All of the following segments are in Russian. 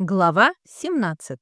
Глава 17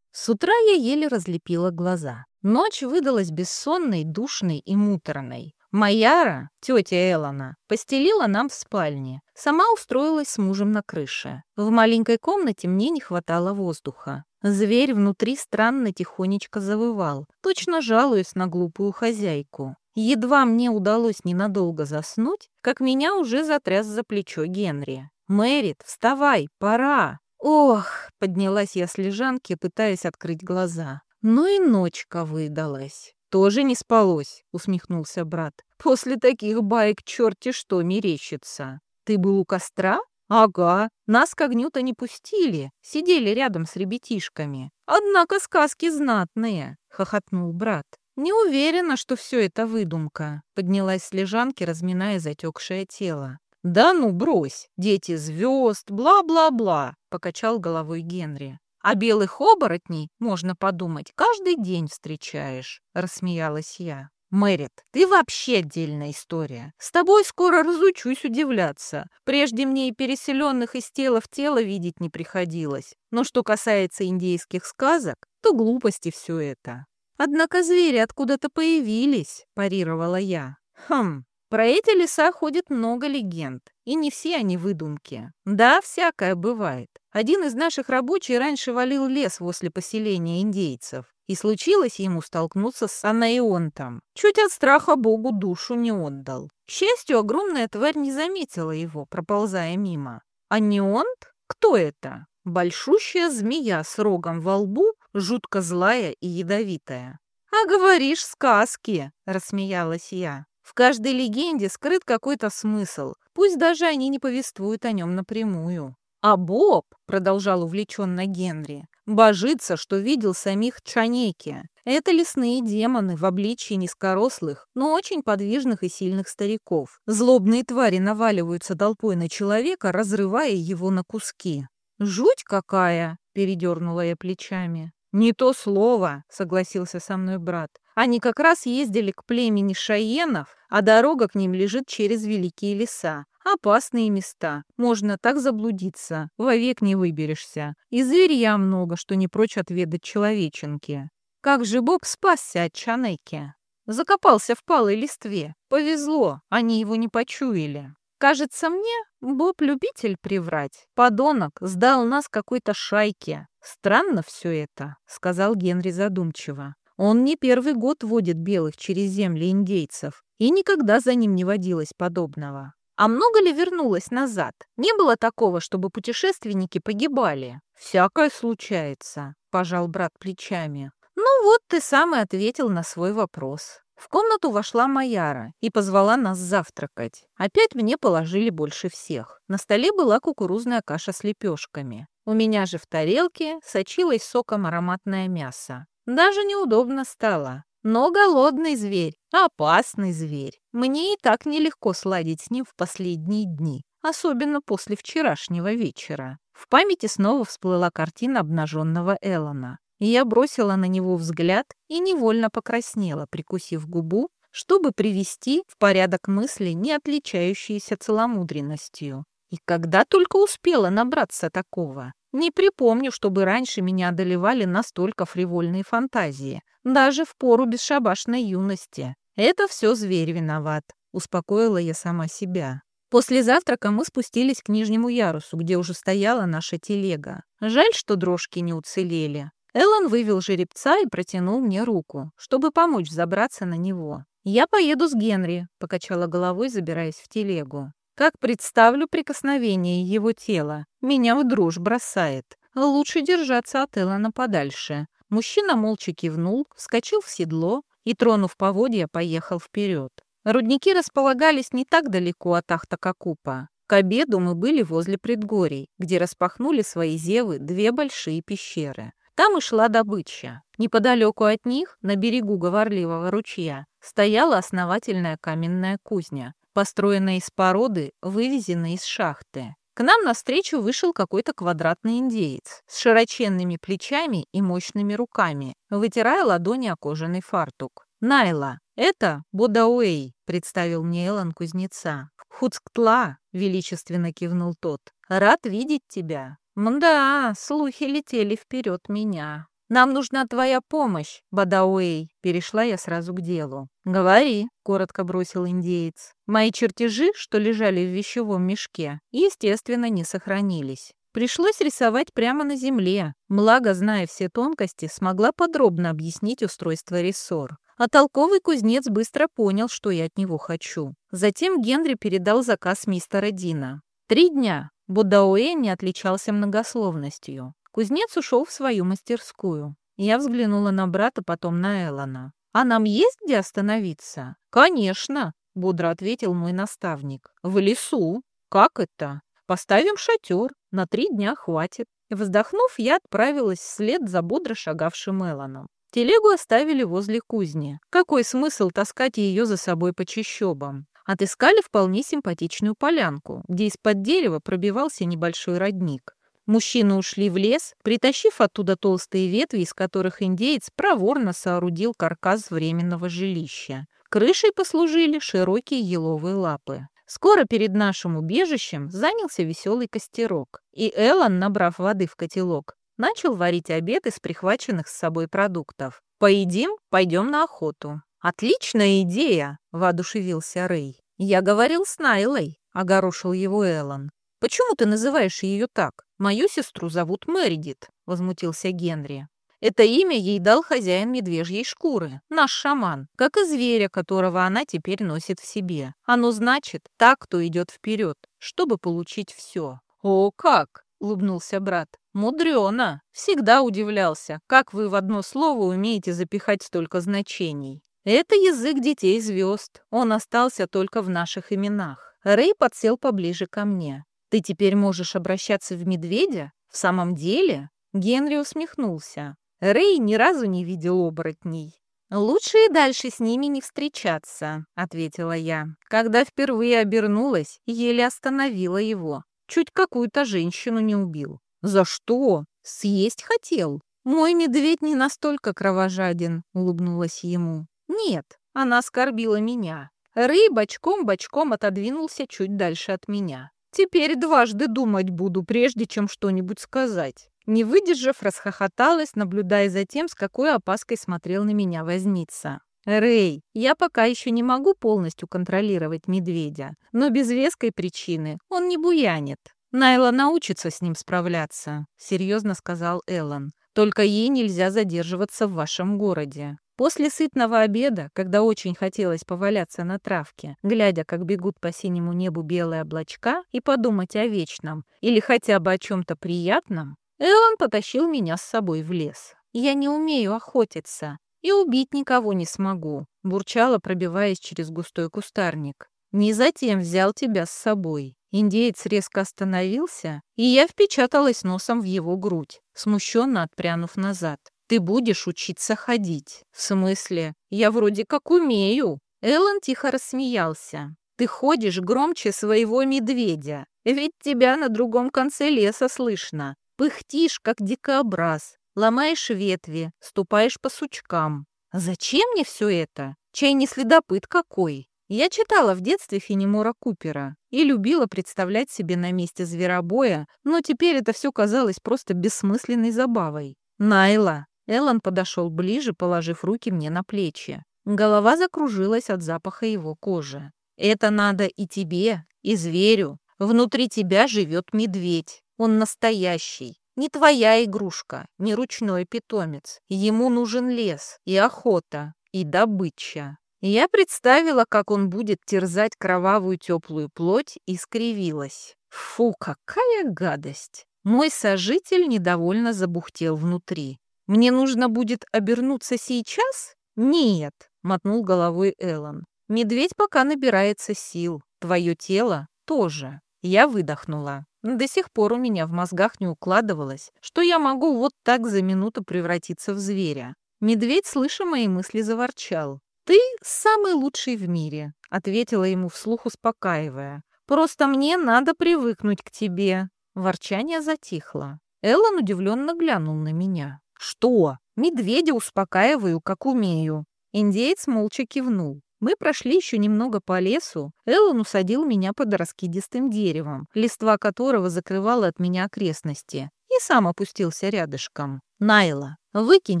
С утра я еле разлепила глаза. Ночь выдалась бессонной, душной и муторной. Маяра, тетя Элона, постелила нам в спальне. Сама устроилась с мужем на крыше. В маленькой комнате мне не хватало воздуха. Зверь внутри странно тихонечко завывал, точно жалуясь на глупую хозяйку. Едва мне удалось ненадолго заснуть, как меня уже затряс за плечо Генри. «Мэрит, вставай, пора!» «Ох!» — поднялась я с лежанки, пытаясь открыть глаза. Ну и ночка выдалась. «Тоже не спалось», — усмехнулся брат. «После таких баек черти что мерещится. Ты был у костра?» «Ага, нас к огню-то не пустили, сидели рядом с ребятишками. Однако сказки знатные», — хохотнул брат. «Не уверена, что все это выдумка», — поднялась с лежанки, разминая затекшее тело. «Да ну, брось! Дети звезд, бла-бла-бла!» — покачал головой Генри. «А белых оборотней, можно подумать, каждый день встречаешь», — рассмеялась я. «Мэрит, ты вообще отдельная история. С тобой скоро разучусь удивляться. Прежде мне и переселенных из тела в тело видеть не приходилось. Но что касается индейских сказок, то глупости все это». «Однако звери откуда-то появились», – парировала я. «Хм, про эти леса ходит много легенд, и не все они выдумки. Да, всякое бывает. Один из наших рабочих раньше валил лес возле поселения индейцев, и случилось ему столкнуться с анаионтом. Чуть от страха Богу душу не отдал. К счастью, огромная тварь не заметила его, проползая мимо. Анионт? Кто это? Большущая змея с рогом во лбу, жутко злая и ядовитая. «А говоришь, сказки!» – рассмеялась я. В каждой легенде скрыт какой-то смысл, пусть даже они не повествуют о нем напрямую. А Боб, продолжал увлеченно Генри, божится, что видел самих Чанеки. Это лесные демоны в обличии низкорослых, но очень подвижных и сильных стариков. Злобные твари наваливаются толпой на человека, разрывая его на куски. «Жуть какая!» — передернула я плечами. «Не то слово», — согласился со мной брат. Они как раз ездили к племени Шаенов, а дорога к ним лежит через великие леса. Опасные места. Можно так заблудиться. Вовек не выберешься. И зверья много, что не прочь отведать человеченки. Как же Боб спасся от Чанеки? Закопался в палой листве. Повезло, они его не почуяли. Кажется мне, Боб любитель приврать. Подонок сдал нас какой-то шайке. Странно все это, сказал Генри задумчиво. Он не первый год водит белых через земли индейцев, и никогда за ним не водилось подобного. А много ли вернулось назад? Не было такого, чтобы путешественники погибали. Всякое случается, пожал брат плечами. Ну вот ты сам и ответил на свой вопрос. В комнату вошла Маяра и позвала нас завтракать. Опять мне положили больше всех. На столе была кукурузная каша с лепешками. У меня же в тарелке сочилось соком ароматное мясо. Даже неудобно стало. Но голодный зверь, опасный зверь. Мне и так нелегко сладить с ним в последние дни, особенно после вчерашнего вечера. В памяти снова всплыла картина обнаженного Эллона. Я бросила на него взгляд и невольно покраснела, прикусив губу, чтобы привести в порядок мысли, не отличающиеся целомудренностью. И когда только успела набраться такого. Не припомню, чтобы раньше меня одолевали настолько фривольные фантазии, даже в пору бесшабашной юности. Это все зверь виноват, успокоила я сама себя. После завтрака мы спустились к нижнему ярусу, где уже стояла наша телега. Жаль, что дрожки не уцелели. Эллен вывел жеребца и протянул мне руку, чтобы помочь забраться на него. «Я поеду с Генри», — покачала головой, забираясь в телегу. Как представлю прикосновение его тела, меня в дрожь бросает. Лучше держаться от Эллона подальше. Мужчина молча кивнул, вскочил в седло и, тронув поводья, поехал вперед. Рудники располагались не так далеко от Ахтакакупа. К обеду мы были возле предгорий, где распахнули свои зевы две большие пещеры. Там и шла добыча. Неподалеку от них, на берегу говорливого ручья, стояла основательная каменная кузня построенная из породы, вывезенной из шахты. К нам навстречу вышел какой-то квадратный индеец с широченными плечами и мощными руками, вытирая ладони о кожаный фартук. «Найла, это Бодауэй», — представил мне Эллен кузнеца. «Хуцктла», — величественно кивнул тот. «Рад видеть тебя». Мда, слухи летели вперед меня. «Нам нужна твоя помощь, Бадауэй», — перешла я сразу к делу. «Говори», — коротко бросил индеец. «Мои чертежи, что лежали в вещевом мешке, естественно, не сохранились. Пришлось рисовать прямо на земле. Благо, зная все тонкости, смогла подробно объяснить устройство рессор. А толковый кузнец быстро понял, что я от него хочу. Затем Генри передал заказ мистера Дина. Три дня. Будауэ не отличался многословностью. Кузнец ушел в свою мастерскую. Я взглянула на брата, потом на Эллона. «А нам есть где остановиться?» «Конечно», — бодро ответил мой наставник. «В лесу». «Как это?» «Поставим шатер. На три дня хватит». Вздохнув, я отправилась вслед за бодро шагавшим Эллоном. Телегу оставили возле кузни. Какой смысл таскать ее за собой по чащобам? Отыскали вполне симпатичную полянку, где из-под дерева пробивался небольшой родник. Мужчины ушли в лес, притащив оттуда толстые ветви, из которых индеец проворно соорудил каркас временного жилища. Крышей послужили широкие еловые лапы. Скоро перед нашим убежищем занялся веселый костерок, и Эллен, набрав воды в котелок, начал варить обед из прихваченных с собой продуктов. «Поедим, пойдем на охоту». «Отличная идея!» — воодушевился Рэй. «Я говорил с Найлой», — огорошил его Эллен. «Почему ты называешь ее так? Мою сестру зовут Мэридит», — возмутился Генри. Это имя ей дал хозяин медвежьей шкуры, наш шаман, как и зверя, которого она теперь носит в себе. Оно значит «так, кто идет вперед», чтобы получить все. «О, как!» — улыбнулся брат. «Мудрено! Всегда удивлялся, как вы в одно слово умеете запихать столько значений. Это язык детей звезд. Он остался только в наших именах». Рэй подсел поближе ко мне. «Ты теперь можешь обращаться в медведя? В самом деле?» Генри усмехнулся. Рэй ни разу не видел оборотней. «Лучше и дальше с ними не встречаться», — ответила я. Когда впервые обернулась, еле остановила его. Чуть какую-то женщину не убил. «За что? Съесть хотел?» «Мой медведь не настолько кровожаден», — улыбнулась ему. «Нет, она оскорбила меня». Рэй бочком-бочком отодвинулся чуть дальше от меня. Теперь дважды думать буду, прежде чем что-нибудь сказать. Не выдержав, расхохоталась, наблюдая за тем, с какой опаской смотрел на меня возница. «Рэй, я пока еще не могу полностью контролировать медведя, но без веской причины он не буянит. Найла научится с ним справляться», — серьезно сказал Эллен. «Только ей нельзя задерживаться в вашем городе. После сытного обеда, когда очень хотелось поваляться на травке, глядя, как бегут по синему небу белые облачка, и подумать о вечном или хотя бы о чем-то приятном, Эллен потащил меня с собой в лес. «Я не умею охотиться и убить никого не смогу», бурчала, пробиваясь через густой кустарник. «Не затем взял тебя с собой». Индеец резко остановился, и я впечаталась носом в его грудь, смущенно отпрянув назад. Ты будешь учиться ходить. В смысле? Я вроде как умею. Эллен тихо рассмеялся. Ты ходишь громче своего медведя. Ведь тебя на другом конце леса слышно. Пыхтишь, как дикобраз. Ломаешь ветви, ступаешь по сучкам. Зачем мне все это? Чай не следопыт какой. Я читала в детстве Фенемора Купера и любила представлять себе на месте зверобоя, но теперь это все казалось просто бессмысленной забавой. Найла, Эллен подошел ближе, положив руки мне на плечи. Голова закружилась от запаха его кожи. «Это надо и тебе, и зверю. Внутри тебя живет медведь. Он настоящий. Не твоя игрушка, не ручной питомец. Ему нужен лес и охота, и добыча». Я представила, как он будет терзать кровавую теплую плоть, и скривилась. Фу, какая гадость! Мой сожитель недовольно забухтел внутри. Мне нужно будет обернуться сейчас? Нет, мотнул головой Эллен. Медведь пока набирается сил. Твое тело тоже. Я выдохнула. До сих пор у меня в мозгах не укладывалось, что я могу вот так за минуту превратиться в зверя. Медведь, слыша мои мысли, заворчал. «Ты самый лучший в мире», — ответила ему вслух, успокаивая. «Просто мне надо привыкнуть к тебе». Ворчание затихло. Эллен удивленно глянул на меня. «Что? Медведя успокаиваю, как умею». Индеец молча кивнул. Мы прошли еще немного по лесу. Эллен усадил меня под раскидистым деревом, листва которого закрывала от меня окрестности, и сам опустился рядышком. «Найла, выкинь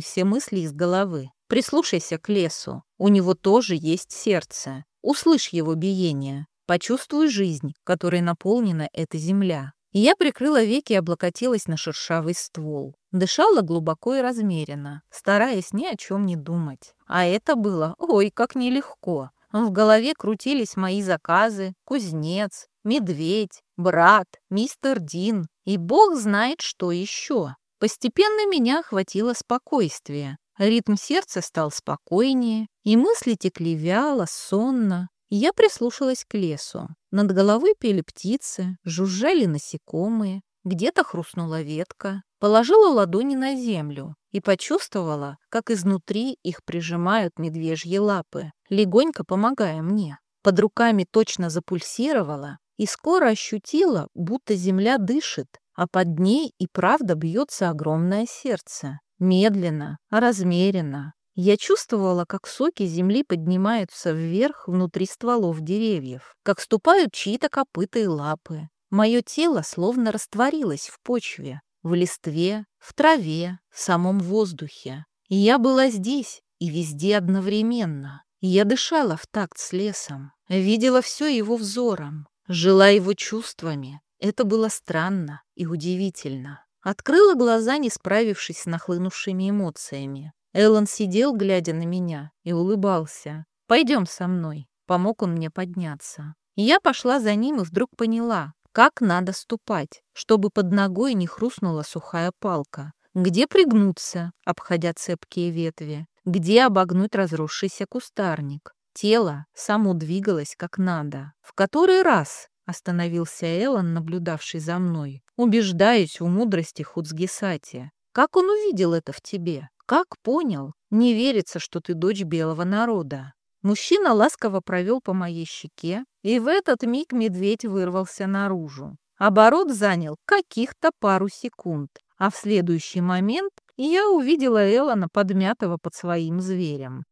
все мысли из головы. Прислушайся к лесу. У него тоже есть сердце. Услышь его биение. Почувствуй жизнь, которой наполнена эта земля. Я прикрыла веки и облокотилась на шершавый ствол. Дышала глубоко и размеренно, стараясь ни о чем не думать. А это было, ой, как нелегко. В голове крутились мои заказы, кузнец, медведь, брат, мистер Дин и бог знает что еще. Постепенно меня охватило спокойствие. Ритм сердца стал спокойнее, и мысли текли вяло, сонно. Я прислушалась к лесу. Над головой пели птицы, жужжали насекомые, где-то хрустнула ветка. Положила ладони на землю и почувствовала, как изнутри их прижимают медвежьи лапы, легонько помогая мне. Под руками точно запульсировала и скоро ощутила, будто земля дышит, а под ней и правда бьется огромное сердце. Медленно, размеренно, я чувствовала, как соки земли поднимаются вверх внутри стволов деревьев, как ступают чьи-то копыта и лапы. Мое тело словно растворилось в почве, в листве, в траве, в самом воздухе. И я была здесь и везде одновременно. я дышала в такт с лесом, видела все его взором, жила его чувствами. Это было странно и удивительно. Открыла глаза, не справившись с нахлынувшими эмоциями. Эллен сидел, глядя на меня, и улыбался. «Пойдем со мной», — помог он мне подняться. Я пошла за ним и вдруг поняла, как надо ступать, чтобы под ногой не хрустнула сухая палка, где пригнуться, обходя цепкие ветви, где обогнуть разросшийся кустарник. Тело само двигалось как надо. В который раз остановился Эллен, наблюдавший за мной, убеждаясь в мудрости Хуцгисати. Как он увидел это в тебе? Как понял? Не верится, что ты дочь белого народа. Мужчина ласково провел по моей щеке, и в этот миг медведь вырвался наружу. Оборот занял каких-то пару секунд, а в следующий момент я увидела Эллона, подмятого под своим зверем.